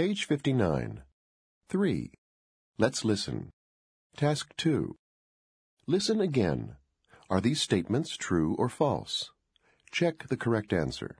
Page 59. 3. Let's listen. Task 2. Listen again. Are these statements true or false? Check the correct answer.